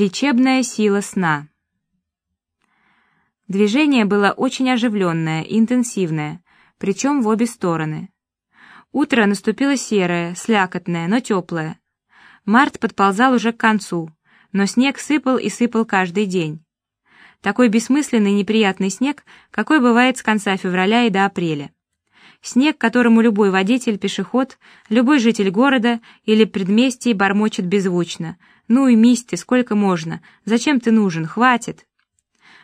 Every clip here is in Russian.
Лечебная сила сна. Движение было очень оживленное интенсивное, причем в обе стороны. Утро наступило серое, слякотное, но теплое. Март подползал уже к концу, но снег сыпал и сыпал каждый день. Такой бессмысленный неприятный снег, какой бывает с конца февраля и до апреля. Снег, которому любой водитель, пешеход, любой житель города или предместий бормочет беззвучно. «Ну и мись ты, сколько можно? Зачем ты нужен? Хватит!»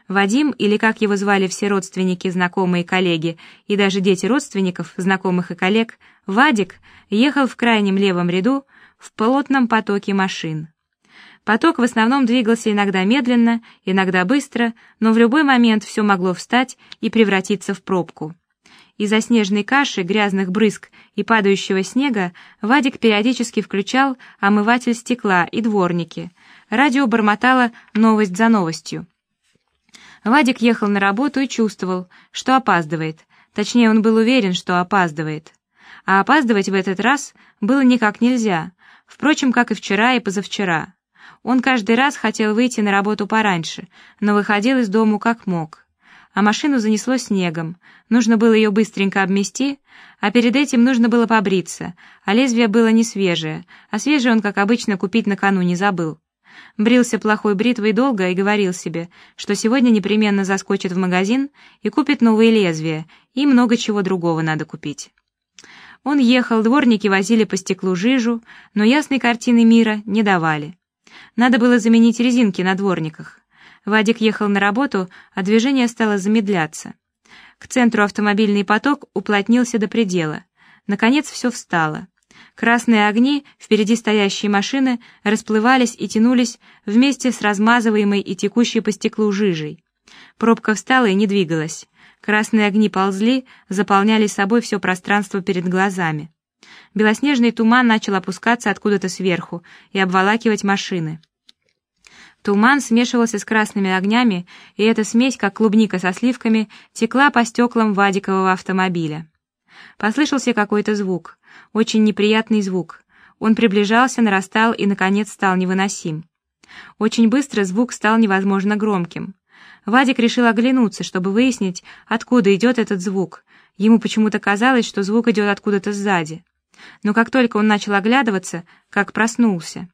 Вадим, или как его звали все родственники, знакомые, коллеги, и даже дети родственников, знакомых и коллег, Вадик, ехал в крайнем левом ряду в плотном потоке машин. Поток в основном двигался иногда медленно, иногда быстро, но в любой момент все могло встать и превратиться в пробку. Из-за снежной каши, грязных брызг и падающего снега Вадик периодически включал омыватель стекла и дворники. Радио бормотало новость за новостью. Вадик ехал на работу и чувствовал, что опаздывает. Точнее, он был уверен, что опаздывает. А опаздывать в этот раз было никак нельзя. Впрочем, как и вчера и позавчера. Он каждый раз хотел выйти на работу пораньше, но выходил из дому как мог а машину занесло снегом. Нужно было ее быстренько обмести, а перед этим нужно было побриться, а лезвие было не свежее, а свежее он, как обычно, купить накануне забыл. Брился плохой бритвой долго и говорил себе, что сегодня непременно заскочит в магазин и купит новые лезвия, и много чего другого надо купить. Он ехал, дворники возили по стеклу жижу, но ясной картины мира не давали. Надо было заменить резинки на дворниках. Вадик ехал на работу, а движение стало замедляться. К центру автомобильный поток уплотнился до предела. Наконец все встало. Красные огни впереди стоящей машины расплывались и тянулись вместе с размазываемой и текущей по стеклу жижей. Пробка встала и не двигалась. Красные огни ползли, заполняли собой все пространство перед глазами. Белоснежный туман начал опускаться откуда-то сверху и обволакивать машины. Туман смешивался с красными огнями, и эта смесь, как клубника со сливками, текла по стеклам Вадикового автомобиля. Послышался какой-то звук, очень неприятный звук. Он приближался, нарастал и, наконец, стал невыносим. Очень быстро звук стал невозможно громким. Вадик решил оглянуться, чтобы выяснить, откуда идет этот звук. Ему почему-то казалось, что звук идет откуда-то сзади. Но как только он начал оглядываться, как проснулся.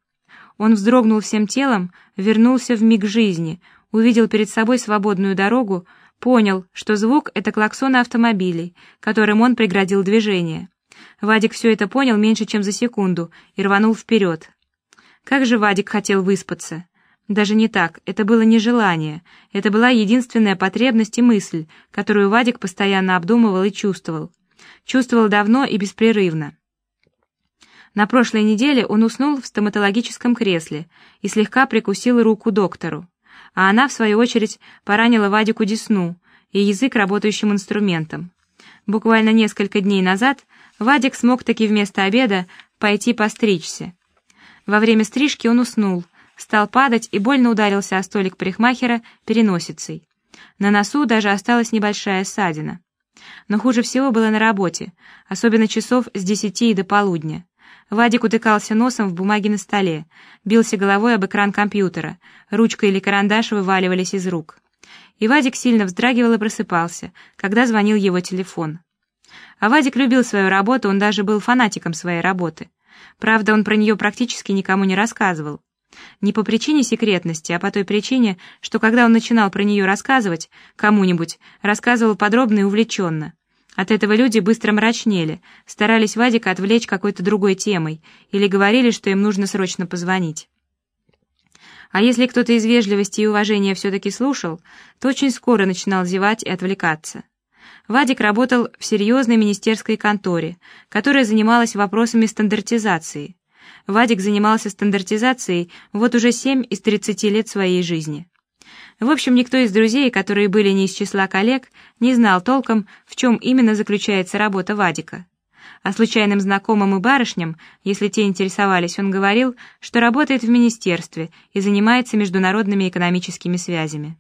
Он вздрогнул всем телом, вернулся в миг жизни, увидел перед собой свободную дорогу, понял, что звук — это клаксоны автомобилей, которым он преградил движение. Вадик все это понял меньше, чем за секунду, и рванул вперед. Как же Вадик хотел выспаться. Даже не так, это было не желание, это была единственная потребность и мысль, которую Вадик постоянно обдумывал и чувствовал. Чувствовал давно и беспрерывно. На прошлой неделе он уснул в стоматологическом кресле и слегка прикусил руку доктору, а она, в свою очередь, поранила Вадику десну и язык работающим инструментом. Буквально несколько дней назад Вадик смог таки вместо обеда пойти постричься. Во время стрижки он уснул, стал падать и больно ударился о столик парикмахера переносицей. На носу даже осталась небольшая ссадина. Но хуже всего было на работе, особенно часов с десяти до полудня. Вадик утыкался носом в бумаге на столе, бился головой об экран компьютера, ручка или карандаш вываливались из рук. И Вадик сильно вздрагивал и просыпался, когда звонил его телефон. А Вадик любил свою работу, он даже был фанатиком своей работы. Правда, он про нее практически никому не рассказывал. Не по причине секретности, а по той причине, что когда он начинал про нее рассказывать кому-нибудь, рассказывал подробно и увлеченно. От этого люди быстро мрачнели, старались Вадика отвлечь какой-то другой темой или говорили, что им нужно срочно позвонить. А если кто-то из вежливости и уважения все-таки слушал, то очень скоро начинал зевать и отвлекаться. Вадик работал в серьезной министерской конторе, которая занималась вопросами стандартизации. Вадик занимался стандартизацией вот уже 7 из 30 лет своей жизни. В общем, никто из друзей, которые были не из числа коллег, не знал толком, в чем именно заключается работа Вадика. А случайным знакомым и барышням, если те интересовались, он говорил, что работает в министерстве и занимается международными экономическими связями.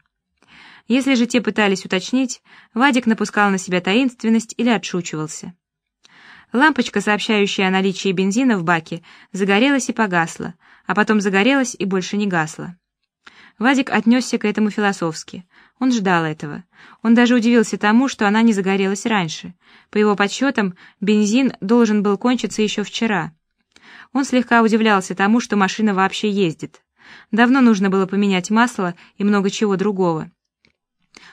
Если же те пытались уточнить, Вадик напускал на себя таинственность или отшучивался. Лампочка, сообщающая о наличии бензина в баке, загорелась и погасла, а потом загорелась и больше не гасла. Вадик отнесся к этому философски. Он ждал этого. Он даже удивился тому, что она не загорелась раньше. По его подсчетам, бензин должен был кончиться еще вчера. Он слегка удивлялся тому, что машина вообще ездит. Давно нужно было поменять масло и много чего другого.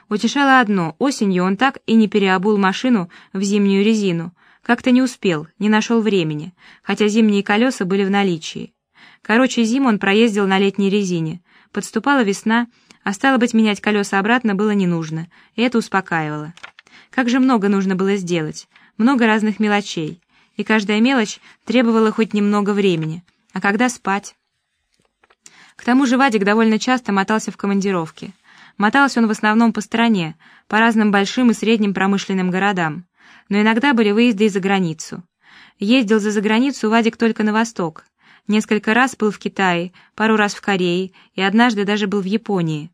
Утешало одно — осенью он так и не переобул машину в зимнюю резину. Как-то не успел, не нашел времени, хотя зимние колеса были в наличии. Короче, зиму он проездил на летней резине. Подступала весна, а стало быть, менять колеса обратно было не нужно, и это успокаивало. Как же много нужно было сделать, много разных мелочей, и каждая мелочь требовала хоть немного времени. А когда спать? К тому же Вадик довольно часто мотался в командировке. Мотался он в основном по стране, по разным большим и средним промышленным городам. Но иногда были выезды и за границу. Ездил за заграницу Вадик только на восток. Несколько раз был в Китае, пару раз в Корее и однажды даже был в Японии.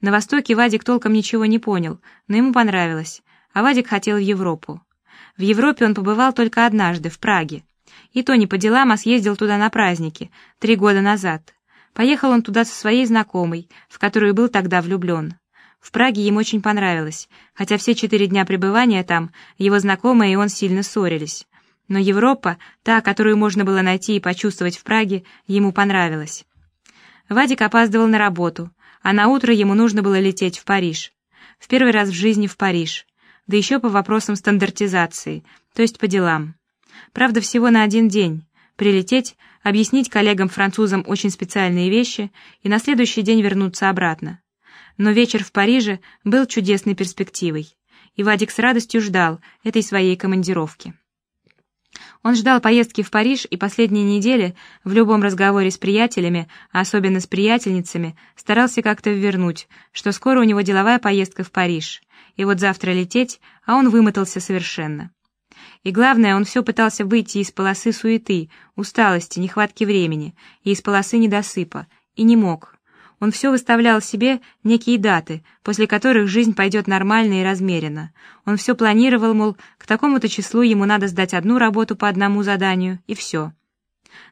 На Востоке Вадик толком ничего не понял, но ему понравилось, а Вадик хотел в Европу. В Европе он побывал только однажды, в Праге. И то не по делам, а съездил туда на праздники, три года назад. Поехал он туда со своей знакомой, в которую был тогда влюблен. В Праге ему очень понравилось, хотя все четыре дня пребывания там его знакомые и он сильно ссорились. Но Европа, та, которую можно было найти и почувствовать в Праге, ему понравилась. Вадик опаздывал на работу, а на утро ему нужно было лететь в Париж. В первый раз в жизни в Париж, да еще по вопросам стандартизации, то есть по делам. Правда, всего на один день, прилететь, объяснить коллегам-французам очень специальные вещи и на следующий день вернуться обратно. Но вечер в Париже был чудесной перспективой, и Вадик с радостью ждал этой своей командировки. Он ждал поездки в Париж и последние недели в любом разговоре с приятелями, а особенно с приятельницами, старался как-то ввернуть, что скоро у него деловая поездка в Париж, и вот завтра лететь, а он вымотался совершенно. И главное, он все пытался выйти из полосы суеты, усталости, нехватки времени, и из полосы недосыпа, и не мог. Он все выставлял себе некие даты, после которых жизнь пойдет нормально и размеренно. Он все планировал, мол, к такому-то числу ему надо сдать одну работу по одному заданию, и все.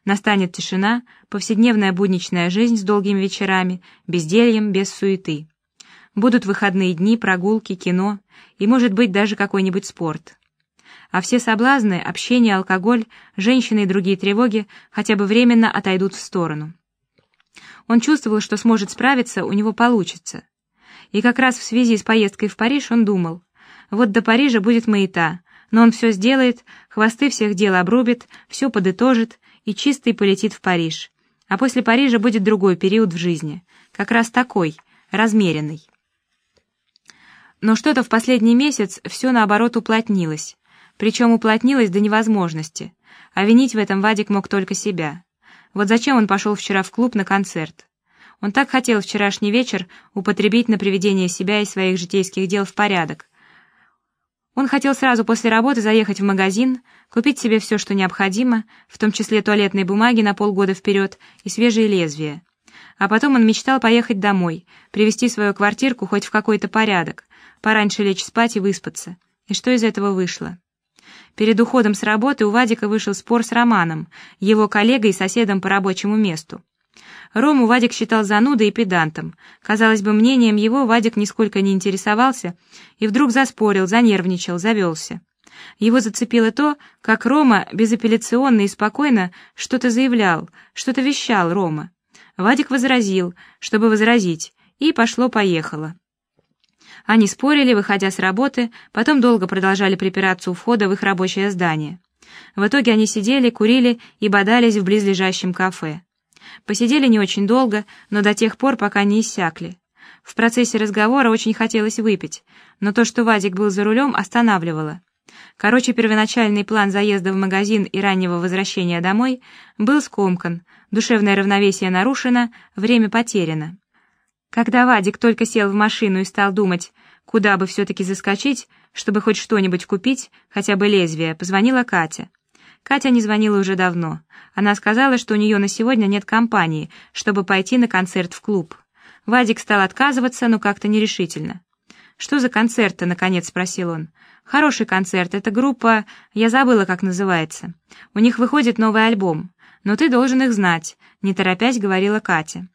Настанет тишина, повседневная будничная жизнь с долгими вечерами, бездельем, без суеты. Будут выходные дни, прогулки, кино и, может быть, даже какой-нибудь спорт а все соблазны, общение, алкоголь, женщины и другие тревоги хотя бы временно отойдут в сторону. Он чувствовал, что сможет справиться, у него получится. И как раз в связи с поездкой в Париж он думал, вот до Парижа будет маята, но он все сделает, хвосты всех дел обрубит, все подытожит и чистый полетит в Париж. А после Парижа будет другой период в жизни, как раз такой, размеренный. Но что-то в последний месяц все наоборот уплотнилось, причем уплотнилось до невозможности, а винить в этом Вадик мог только себя. Вот зачем он пошел вчера в клуб на концерт? Он так хотел вчерашний вечер употребить на приведение себя и своих житейских дел в порядок. Он хотел сразу после работы заехать в магазин, купить себе все, что необходимо, в том числе туалетной бумаги на полгода вперед и свежие лезвия. А потом он мечтал поехать домой, привести свою квартирку хоть в какой-то порядок, пораньше лечь спать и выспаться. И что из этого вышло? Перед уходом с работы у Вадика вышел спор с Романом, его коллегой и соседом по рабочему месту. Рому Вадик считал занудой и педантом. Казалось бы, мнением его Вадик нисколько не интересовался и вдруг заспорил, занервничал, завелся. Его зацепило то, как Рома безапелляционно и спокойно что-то заявлял, что-то вещал Рома. Вадик возразил, чтобы возразить, и пошло-поехало. Они спорили, выходя с работы, потом долго продолжали припираться у входа в их рабочее здание. В итоге они сидели, курили и бодались в близлежащем кафе. Посидели не очень долго, но до тех пор, пока не иссякли. В процессе разговора очень хотелось выпить, но то, что Вадик был за рулем, останавливало. Короче, первоначальный план заезда в магазин и раннего возвращения домой был скомкан, душевное равновесие нарушено, время потеряно. Когда Вадик только сел в машину и стал думать, куда бы все-таки заскочить, чтобы хоть что-нибудь купить, хотя бы лезвие, позвонила Катя. Катя не звонила уже давно. Она сказала, что у нее на сегодня нет компании, чтобы пойти на концерт в клуб. Вадик стал отказываться, но как-то нерешительно. «Что за концерт-то?» — наконец спросил он. «Хороший концерт. Это группа... Я забыла, как называется. У них выходит новый альбом. Но ты должен их знать», — не торопясь говорила Катя.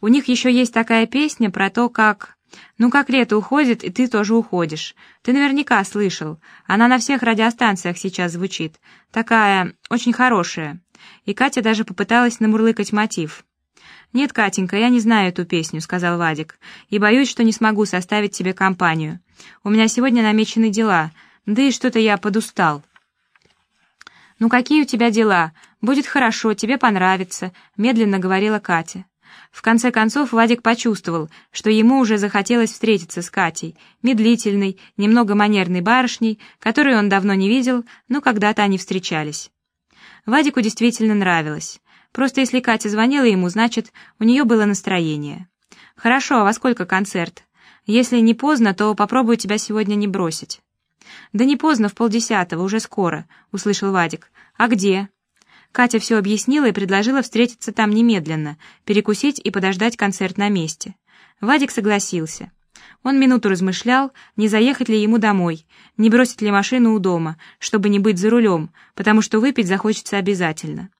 У них еще есть такая песня про то, как... Ну, как лето уходит, и ты тоже уходишь. Ты наверняка слышал. Она на всех радиостанциях сейчас звучит. Такая, очень хорошая. И Катя даже попыталась намурлыкать мотив. «Нет, Катенька, я не знаю эту песню», — сказал Вадик, «и боюсь, что не смогу составить тебе компанию. У меня сегодня намечены дела, да и что-то я подустал». «Ну какие у тебя дела? Будет хорошо, тебе понравится», — медленно говорила Катя. В конце концов Вадик почувствовал, что ему уже захотелось встретиться с Катей, медлительной, немного манерной барышней, которую он давно не видел, но когда-то они встречались. Вадику действительно нравилось. Просто если Катя звонила ему, значит, у нее было настроение. «Хорошо, а во сколько концерт? Если не поздно, то попробую тебя сегодня не бросить». «Да не поздно, в полдесятого, уже скоро», — услышал Вадик. «А где?» Катя все объяснила и предложила встретиться там немедленно, перекусить и подождать концерт на месте. Вадик согласился. Он минуту размышлял, не заехать ли ему домой, не бросить ли машину у дома, чтобы не быть за рулем, потому что выпить захочется обязательно.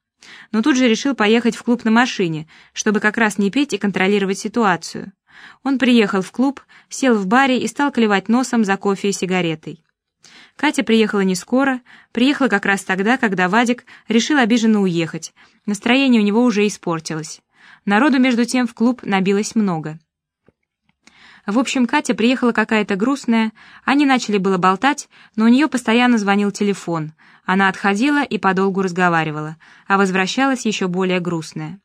Но тут же решил поехать в клуб на машине, чтобы как раз не петь и контролировать ситуацию. Он приехал в клуб, сел в баре и стал клевать носом за кофе и сигаретой. Катя приехала не скоро, приехала как раз тогда, когда Вадик решил обиженно уехать. Настроение у него уже испортилось. Народу, между тем, в клуб набилось много. В общем, Катя приехала какая-то грустная, они начали было болтать, но у нее постоянно звонил телефон. Она отходила и подолгу разговаривала, а возвращалась еще более грустная.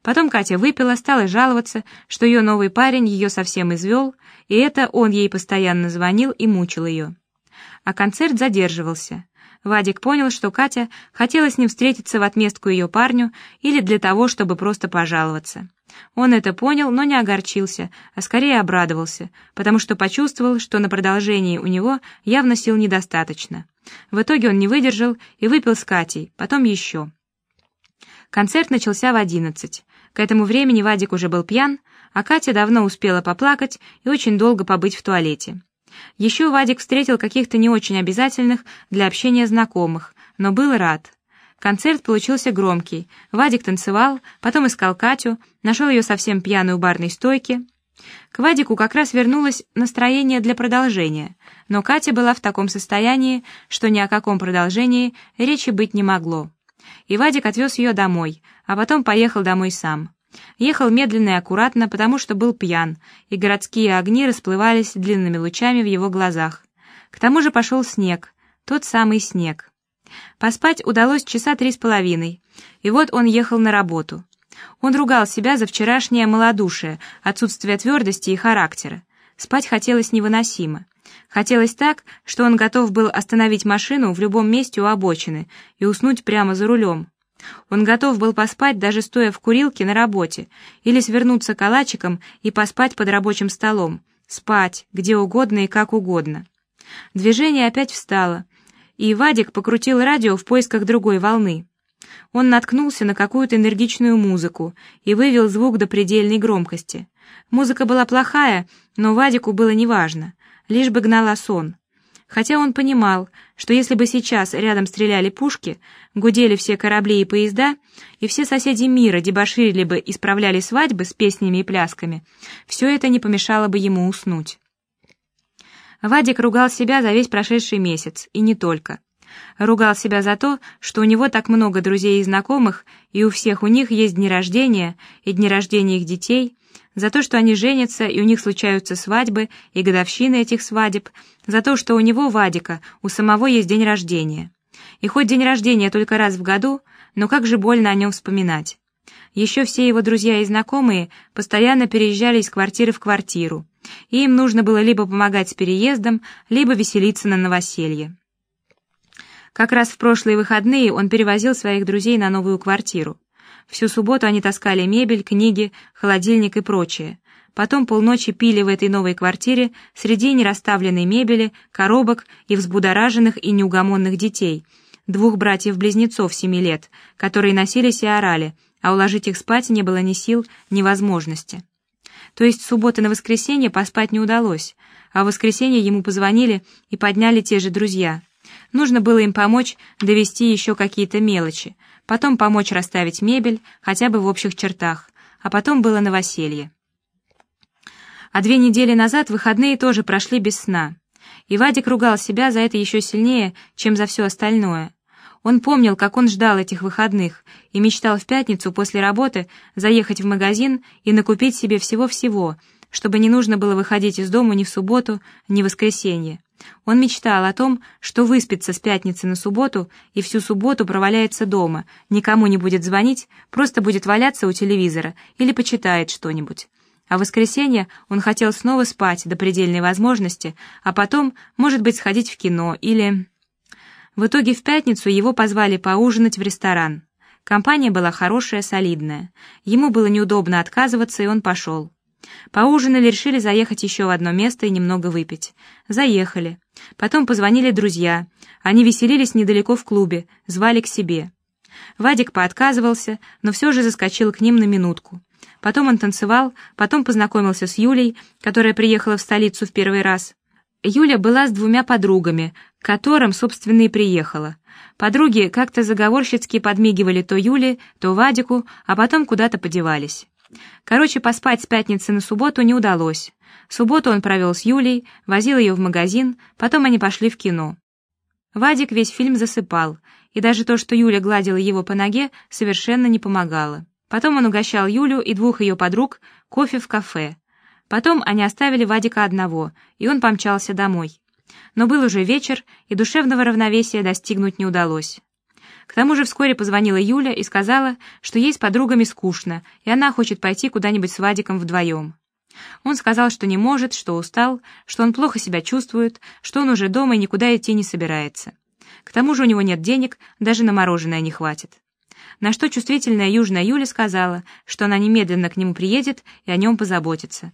Потом Катя выпила, стала жаловаться, что ее новый парень ее совсем извел, и это он ей постоянно звонил и мучил ее а концерт задерживался. Вадик понял, что Катя хотела с ним встретиться в отместку ее парню или для того, чтобы просто пожаловаться. Он это понял, но не огорчился, а скорее обрадовался, потому что почувствовал, что на продолжении у него явно сил недостаточно. В итоге он не выдержал и выпил с Катей, потом еще. Концерт начался в одиннадцать. К этому времени Вадик уже был пьян, а Катя давно успела поплакать и очень долго побыть в туалете. Еще Вадик встретил каких-то не очень обязательных для общения знакомых, но был рад. Концерт получился громкий. Вадик танцевал, потом искал Катю, нашел ее совсем пьяную у барной стойки. К Вадику как раз вернулось настроение для продолжения, но Катя была в таком состоянии, что ни о каком продолжении речи быть не могло. И Вадик отвез ее домой, а потом поехал домой сам. Ехал медленно и аккуратно, потому что был пьян, и городские огни расплывались длинными лучами в его глазах. К тому же пошел снег, тот самый снег. Поспать удалось часа три с половиной, и вот он ехал на работу. Он ругал себя за вчерашнее малодушие, отсутствие твердости и характера. Спать хотелось невыносимо. Хотелось так, что он готов был остановить машину в любом месте у обочины и уснуть прямо за рулем. Он готов был поспать, даже стоя в курилке на работе, или свернуться калачиком и поспать под рабочим столом, спать, где угодно и как угодно. Движение опять встало, и Вадик покрутил радио в поисках другой волны. Он наткнулся на какую-то энергичную музыку и вывел звук до предельной громкости. Музыка была плохая, но Вадику было неважно, лишь бы гнала сон хотя он понимал, что если бы сейчас рядом стреляли пушки, гудели все корабли и поезда, и все соседи мира дебоширили бы и справляли свадьбы с песнями и плясками, все это не помешало бы ему уснуть. Вадик ругал себя за весь прошедший месяц, и не только. Ругал себя за то, что у него так много друзей и знакомых, и у всех у них есть дни рождения и дни рождения их детей, за то, что они женятся и у них случаются свадьбы и годовщины этих свадеб, за то, что у него, Вадика, у самого есть день рождения. И хоть день рождения только раз в году, но как же больно о нем вспоминать. Еще все его друзья и знакомые постоянно переезжали из квартиры в квартиру, и им нужно было либо помогать с переездом, либо веселиться на новоселье. Как раз в прошлые выходные он перевозил своих друзей на новую квартиру. Всю субботу они таскали мебель, книги, холодильник и прочее. Потом полночи пили в этой новой квартире среди нерасставленной мебели, коробок и взбудораженных и неугомонных детей, двух братьев-близнецов семи лет, которые носились и орали, а уложить их спать не было ни сил, ни возможности. То есть субботы на воскресенье поспать не удалось, а в воскресенье ему позвонили и подняли те же друзья. Нужно было им помочь довести еще какие-то мелочи, потом помочь расставить мебель, хотя бы в общих чертах, а потом было новоселье. А две недели назад выходные тоже прошли без сна. И Вадик ругал себя за это еще сильнее, чем за все остальное. Он помнил, как он ждал этих выходных и мечтал в пятницу после работы заехать в магазин и накупить себе всего-всего, чтобы не нужно было выходить из дома ни в субботу, ни в воскресенье. Он мечтал о том, что выспится с пятницы на субботу и всю субботу проваляется дома, никому не будет звонить, просто будет валяться у телевизора или почитает что-нибудь. А в воскресенье он хотел снова спать до предельной возможности, а потом, может быть, сходить в кино или... В итоге в пятницу его позвали поужинать в ресторан. Компания была хорошая, солидная. Ему было неудобно отказываться, и он пошел. Поужинали, решили заехать еще в одно место и немного выпить. Заехали. Потом позвонили друзья. Они веселились недалеко в клубе, звали к себе. Вадик поотказывался, но все же заскочил к ним на минутку. Потом он танцевал, потом познакомился с Юлей, которая приехала в столицу в первый раз. Юля была с двумя подругами, к которым, собственно, и приехала. Подруги как-то заговорщицки подмигивали то Юле, то Вадику, а потом куда-то подевались. Короче, поспать с пятницы на субботу не удалось. Субботу он провел с Юлей, возил ее в магазин, потом они пошли в кино. Вадик весь фильм засыпал, и даже то, что Юля гладила его по ноге, совершенно не помогало. Потом он угощал Юлю и двух ее подруг кофе в кафе. Потом они оставили Вадика одного, и он помчался домой. Но был уже вечер, и душевного равновесия достигнуть не удалось. К тому же вскоре позвонила Юля и сказала, что ей с подругами скучно, и она хочет пойти куда-нибудь с Вадиком вдвоем. Он сказал, что не может, что устал, что он плохо себя чувствует, что он уже дома и никуда идти не собирается. К тому же у него нет денег, даже на мороженое не хватит. На что чувствительная южная Юля сказала, что она немедленно к нему приедет и о нем позаботится.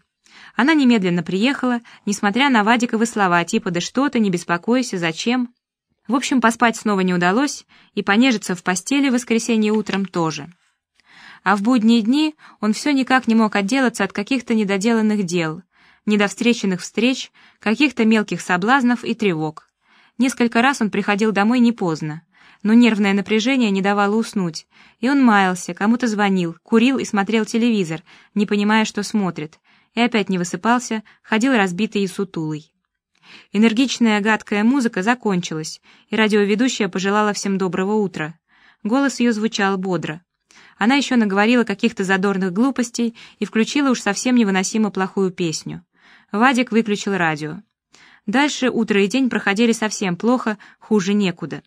Она немедленно приехала, несмотря на Вадиковы слова типа «да что ты, не беспокойся, зачем?». В общем, поспать снова не удалось, и понежиться в постели в воскресенье утром тоже. А в будние дни он все никак не мог отделаться от каких-то недоделанных дел, недовстреченных встреч, каких-то мелких соблазнов и тревог. Несколько раз он приходил домой не поздно, но нервное напряжение не давало уснуть, и он маялся, кому-то звонил, курил и смотрел телевизор, не понимая, что смотрит, и опять не высыпался, ходил разбитый и сутулый. Энергичная гадкая музыка закончилась, и радиоведущая пожелала всем доброго утра. Голос ее звучал бодро. Она еще наговорила каких-то задорных глупостей и включила уж совсем невыносимо плохую песню. Вадик выключил радио. Дальше утро и день проходили совсем плохо, хуже некуда.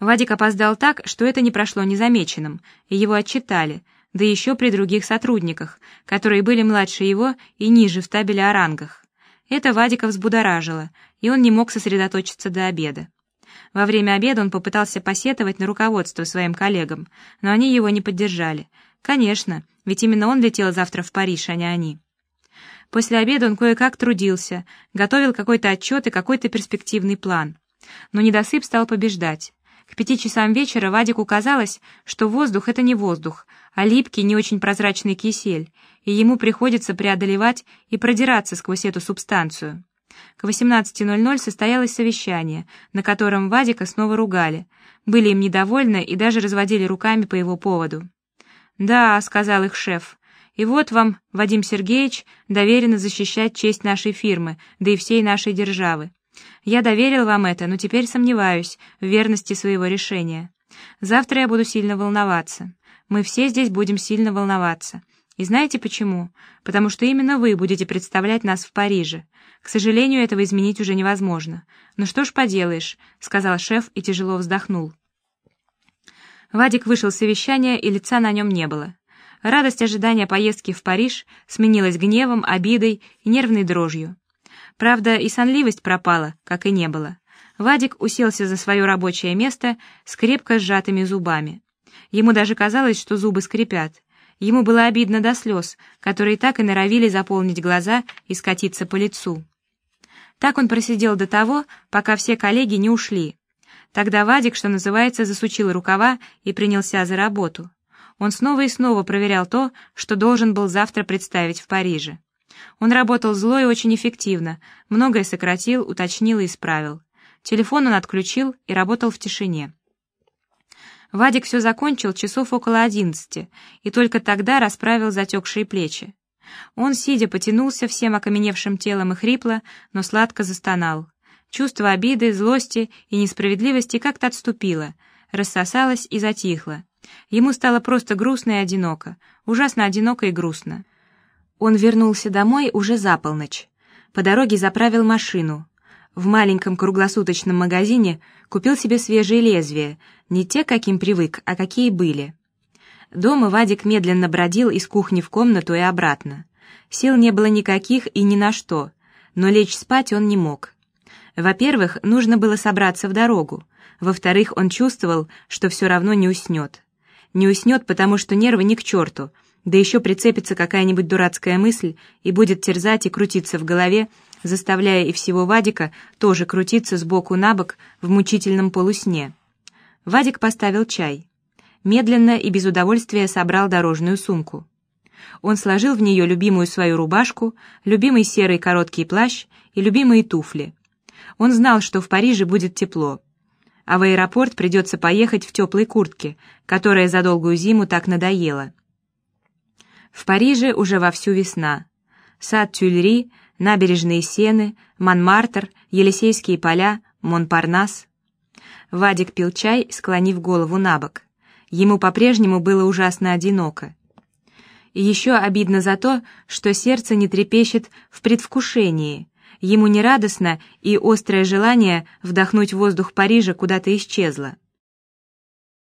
Вадик опоздал так, что это не прошло незамеченным, и его отчитали — да еще при других сотрудниках, которые были младше его и ниже в табеле о рангах. Это Вадика взбудоражило, и он не мог сосредоточиться до обеда. Во время обеда он попытался посетовать на руководство своим коллегам, но они его не поддержали. Конечно, ведь именно он летел завтра в Париж, а не они. После обеда он кое-как трудился, готовил какой-то отчет и какой-то перспективный план. Но недосып стал побеждать. К пяти часам вечера Вадику казалось, что воздух — это не воздух, а липкий, не очень прозрачный кисель, и ему приходится преодолевать и продираться сквозь эту субстанцию. К 18.00 состоялось совещание, на котором Вадика снова ругали, были им недовольны и даже разводили руками по его поводу. «Да», — сказал их шеф, — «и вот вам, Вадим Сергеевич, доверено защищать честь нашей фирмы, да и всей нашей державы. Я доверил вам это, но теперь сомневаюсь в верности своего решения. Завтра я буду сильно волноваться. Мы все здесь будем сильно волноваться. И знаете почему? Потому что именно вы будете представлять нас в Париже. К сожалению, этого изменить уже невозможно. Ну что ж поделаешь, сказал шеф и тяжело вздохнул. Вадик вышел с совещания, и лица на нем не было. Радость ожидания поездки в Париж сменилась гневом, обидой и нервной дрожью. Правда, и сонливость пропала, как и не было. Вадик уселся за свое рабочее место с крепко сжатыми зубами. Ему даже казалось, что зубы скрипят. Ему было обидно до слез, которые так и норовили заполнить глаза и скатиться по лицу. Так он просидел до того, пока все коллеги не ушли. Тогда Вадик, что называется, засучил рукава и принялся за работу. Он снова и снова проверял то, что должен был завтра представить в Париже. Он работал зло и очень эффективно, многое сократил, уточнил и исправил. Телефон он отключил и работал в тишине. Вадик все закончил часов около одиннадцати и только тогда расправил затекшие плечи. Он, сидя, потянулся всем окаменевшим телом и хрипло, но сладко застонал. Чувство обиды, злости и несправедливости как-то отступило, рассосалось и затихло. Ему стало просто грустно и одиноко, ужасно одиноко и грустно. Он вернулся домой уже за полночь. По дороге заправил машину. В маленьком круглосуточном магазине купил себе свежие лезвия, не те, каким привык, а какие были. Дома Вадик медленно бродил из кухни в комнату и обратно. Сил не было никаких и ни на что, но лечь спать он не мог. Во-первых, нужно было собраться в дорогу. Во-вторых, он чувствовал, что все равно не уснет. Не уснет, потому что нервы ни к черту, да еще прицепится какая-нибудь дурацкая мысль и будет терзать и крутиться в голове, заставляя и всего Вадика тоже крутиться с боку на бок в мучительном полусне. Вадик поставил чай. Медленно и без удовольствия собрал дорожную сумку. Он сложил в нее любимую свою рубашку, любимый серый короткий плащ и любимые туфли. Он знал, что в Париже будет тепло а в аэропорт придется поехать в теплой куртке, которая за долгую зиму так надоела. В Париже уже вовсю весна. Сад Тюльри, набережные Сены, Монмартр, Елисейские поля, Монпарнас. Вадик пил чай, склонив голову на бок. Ему по-прежнему было ужасно одиноко. И еще обидно за то, что сердце не трепещет в предвкушении, Ему нерадостно, и острое желание вдохнуть воздух Парижа куда-то исчезло.